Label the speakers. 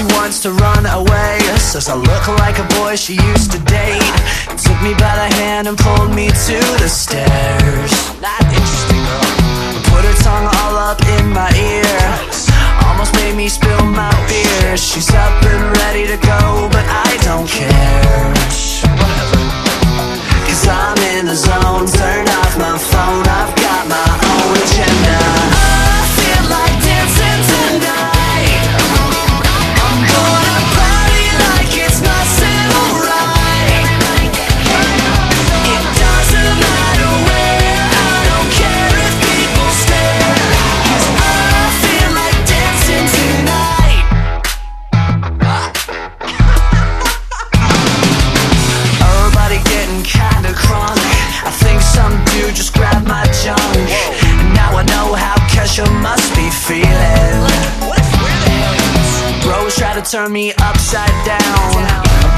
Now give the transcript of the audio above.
Speaker 1: she wants to run away. Says I look like a boy she used to date. Took me by the hand and pulled me to the stairs. Not interesting girl Put her tongue be feeling. Bros try to turn me upside down.